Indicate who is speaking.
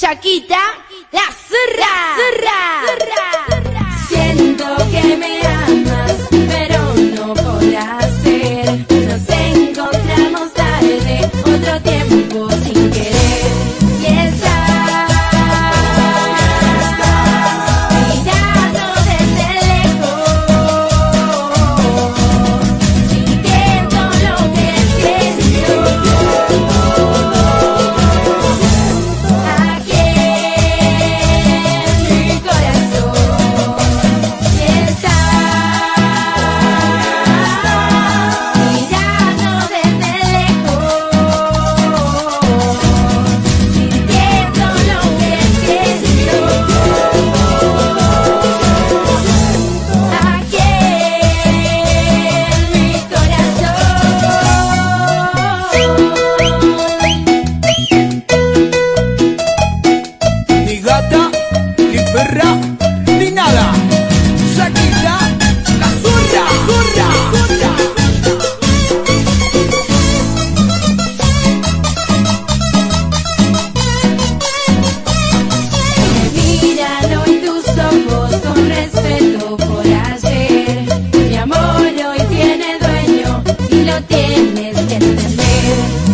Speaker 1: Yaquita, la zurra, zurra, zurra.
Speaker 2: it